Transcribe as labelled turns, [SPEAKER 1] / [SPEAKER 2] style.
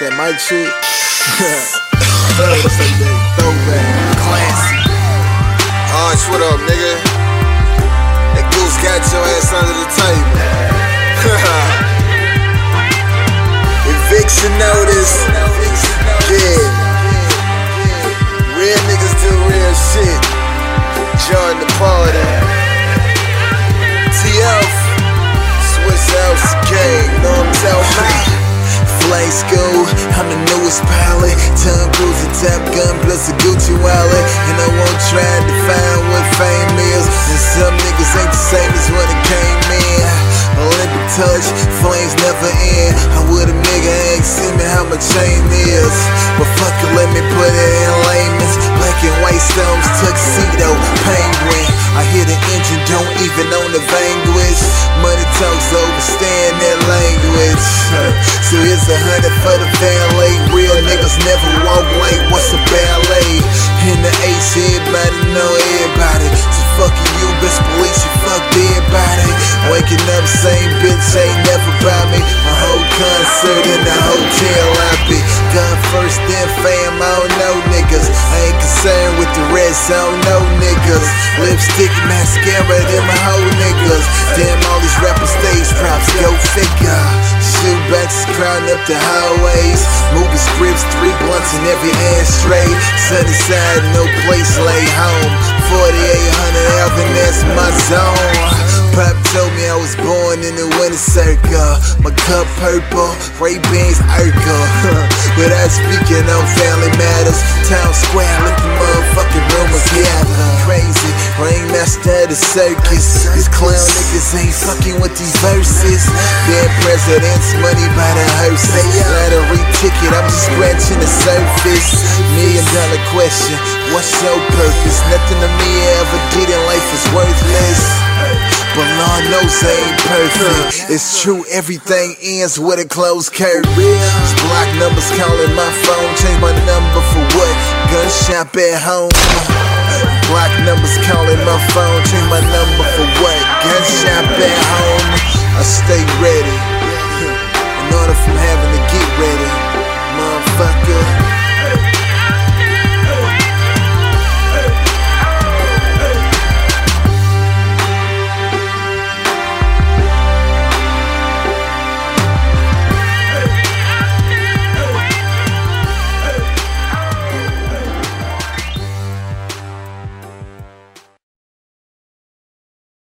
[SPEAKER 1] that mic shit. Throwback.
[SPEAKER 2] Classy.
[SPEAKER 3] Arch, what up, nigga? That goose got your ass under the table.
[SPEAKER 2] Pilot. Tom Cruise, a Top Gun, plus a Gucci wallet. And I won't the vanquish. Money talks, overstand that language. So here's a hundred for the valet. Real niggas never walk like what's a ballet. In the ace, everybody know everybody. So fucking you, best police, you fucked everybody. Waking up, same bitch ain't never by me. A whole concert in the hotel Lipstick, mascara, them whole niggas. Damn, all these rappers stage props, go figure. Shoot backs, crown up the highways. Movie scripts, three blunts in every ashtray. Sunny side, no place lay home. 4800 Alvin, that's my zone. Pop told me I was born in the winter circle. My cup purple, Ray Bans Urkel. Without speaking on family matters, Town Square, let the motherfucking rumors gather. Crazy, ringmaster of the circus. These clown niggas ain't fucking with these verses. Dead presidents, money by the hearse. Lottery ticket, I'm just scratching the surface. Million dollar question, what's your purpose? Nothing to me ever did in life is worthless. But Lord knows I ain't perfect. It's true, everything ends with a closed curtain. These block numbers calling my phone. Change my number for what? Gun shop at home. Numbers calling